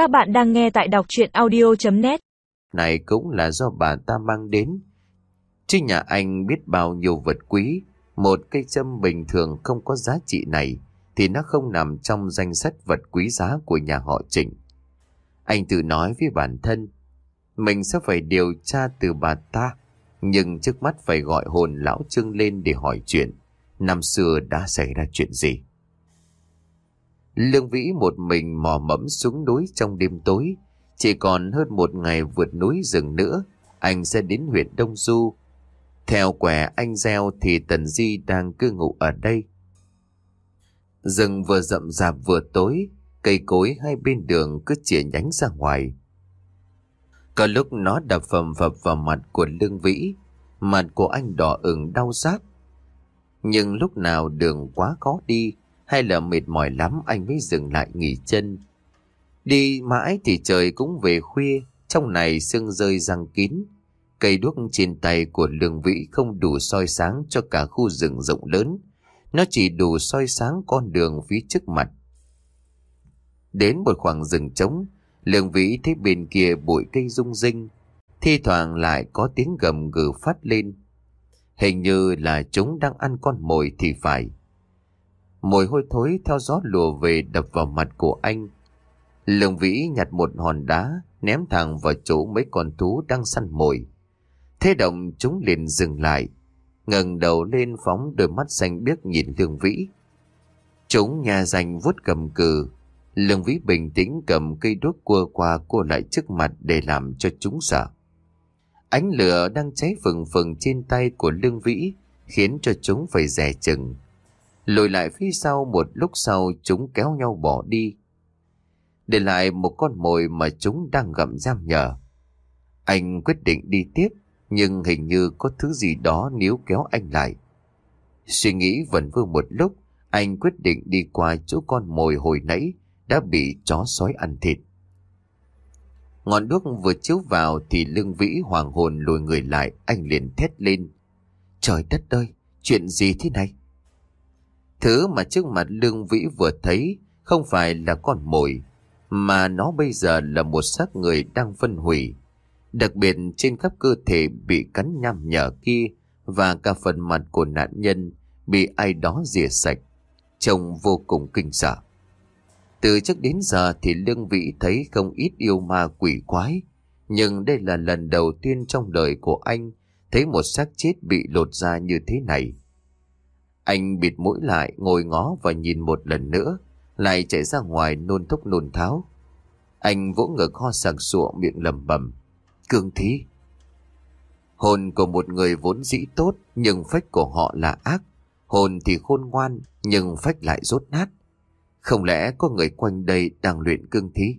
Các bạn đang nghe tại đọc chuyện audio.net Này cũng là do bà ta mang đến. Chứ nhà anh biết bao nhiêu vật quý, một cây châm bình thường không có giá trị này thì nó không nằm trong danh sách vật quý giá của nhà họ Trịnh. Anh tự nói với bản thân, mình sẽ phải điều tra từ bà ta, nhưng trước mắt phải gọi hồn lão Trương lên để hỏi chuyện, năm xưa đã xảy ra chuyện gì. Lương Vĩ một mình mò mẫm xuống núi trong đêm tối. Chỉ còn hơn một ngày vượt núi rừng nữa, anh sẽ đến huyện Đông Du. Theo quẻ anh gieo thì Tần Di đang cư ngụ ở đây. Rừng vừa rậm rạp vừa tối, cây cối hai bên đường cứ chĩa nhánh ra ngoài. Có lúc nó đập phầm phập vào mặt của Lương Vĩ, mặt của anh đỏ ửng đau rát. Nhưng lúc nào đường quá khó đi, hay là mệt mỏi lắm anh mới dừng lại nghỉ chân. Đi mãi thì trời cũng về khuya, trong này sương rơi răng kín. Cây đuốc trên tay của lương vĩ không đủ soi sáng cho cả khu rừng rộng lớn. Nó chỉ đủ soi sáng con đường phía trước mặt. Đến một khoảng rừng trống, lương vĩ thấy bên kia bụi cây rung rinh. Thi thoảng lại có tiếng gầm gừ phát lên. Hình như là chúng đang ăn con mồi thì phải. Mùi hôi thối theo gió lùa về đập vào mặt của anh. Lương Vĩ nhặt một hòn đá, ném thẳng vào chỗ mấy con thú đang săn mồi. Thế động chúng liền dừng lại, ngẩng đầu lên phóng đôi mắt xanh biếc nhìn Lương Vĩ. Chúng nhà danh vuốt cầm cừ, Lương Vĩ bình tĩnh cầm cây đuốc cua qua cua lại trước mặt để làm cho chúng sợ. Ánh lửa đang cháy phừng phừng trên tay của Lương Vĩ khiến cho chúng phải rẻ chừng. Lùi lại phía sau một lúc sau chúng kéo nhau bỏ đi. Để lại một con mồi mà chúng đang gặm giam nhờ. Anh quyết định đi tiếp, nhưng hình như có thứ gì đó níu kéo anh lại. Suy nghĩ vẩn vương một lúc, anh quyết định đi qua chỗ con mồi hồi nãy đã bị chó sói ăn thịt. Ngọn đuốc vừa chiếu vào thì lương vĩ hoàng hồn lùi người lại, anh liền thét lên. Trời đất ơi, chuyện gì thế này? Thứ mà trước mặt Lương Vĩ vừa thấy không phải là con mồi, mà nó bây giờ là một xác người đang phân hủy. Đặc biệt trên khắp cơ thể bị cắn nham nhở kia và cả phần mặt của nạn nhân bị ai đó rỉa sạch, trông vô cùng kinh sợ. Từ trước đến giờ thì Lương Vĩ thấy không ít yêu ma quỷ quái, nhưng đây là lần đầu tiên trong đời của anh thấy một xác chết bị lột ra như thế này. Anh bịt mũi lại, ngồi ngó và nhìn một lần nữa, lại chạy ra ngoài nôn thúc nôn tháo. Anh vỗ ngực ho sặc sụa miệng lầm bầm. Cương thí. Hồn của một người vốn dĩ tốt, nhưng phách của họ là ác. Hồn thì khôn ngoan, nhưng phách lại rốt nát. Không lẽ có người quanh đây đang luyện cương thí?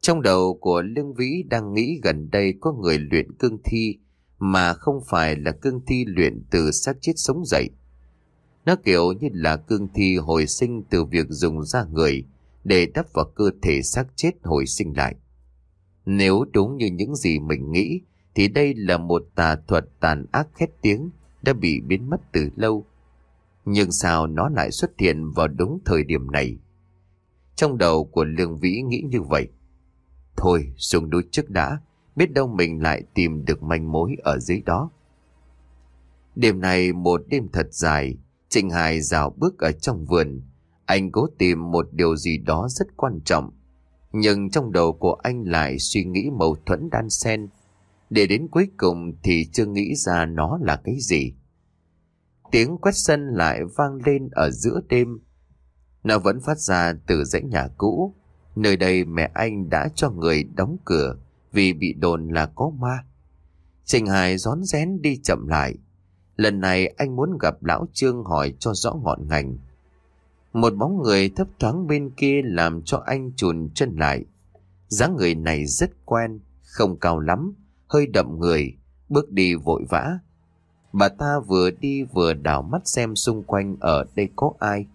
Trong đầu của Lương Vĩ đang nghĩ gần đây có người luyện cương thi mà không phải là cương thi luyện từ xác chết sống dậy. Nó kiểu như là cương thi hồi sinh từ việc dùng da người để đắp vào cơ thể xác chết hồi sinh lại. Nếu đúng như những gì mình nghĩ, thì đây là một tà thuật tàn ác khét tiếng đã bị biến mất từ lâu. Nhưng sao nó lại xuất hiện vào đúng thời điểm này? Trong đầu của Lương Vĩ nghĩ như vậy. Thôi, xuống núi trước đã, biết đâu mình lại tìm được manh mối ở dưới đó. Đêm này một đêm thật dài, Trịnh Hải dạo bước ở trong vườn. Anh cố tìm một điều gì đó rất quan trọng. Nhưng trong đầu của anh lại suy nghĩ mâu thuẫn đan xen. Để đến cuối cùng thì chưa nghĩ ra nó là cái gì. Tiếng quét sân lại vang lên ở giữa đêm. Nó vẫn phát ra từ dãy nhà cũ. Nơi đây mẹ anh đã cho người đóng cửa vì bị đồn là có ma. Trình Hải rón rén đi chậm lại. Lần này anh muốn gặp lão Trương hỏi cho rõ ngọn ngành. Một bóng người thấp thoáng bên kia làm cho anh chùn chân lại. dáng người này rất quen, không cao lắm, hơi đậm người, bước đi vội vã. Bà ta vừa đi vừa đảo mắt xem xung quanh ở đây có ai.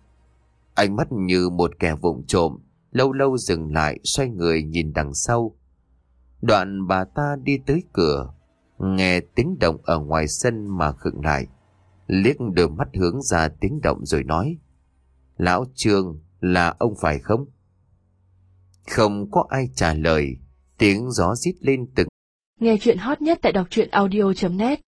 Ánh mắt như một kẻ vụng trộm, lâu lâu dừng lại xoay người nhìn đằng sau. Đoạn bà ta đi tới cửa, nghe tiếng động ở ngoài sân mà khựng lại. Liếc đôi mắt hướng ra tiếng động rồi nói. Lão Trương là ông phải không? Không có ai trả lời, tiếng gió rít lên từng Nghe chuyện hot nhất tại đọc truyện audio.net